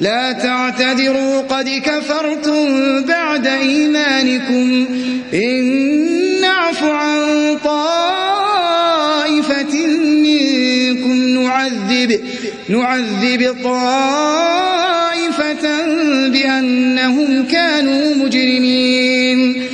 لا تعتذروا قد كفرتم بعد إيمانكم. إن نعف عن طائفة منكم نعذب, نعذب طائفة بأنهم كانوا مجرمين.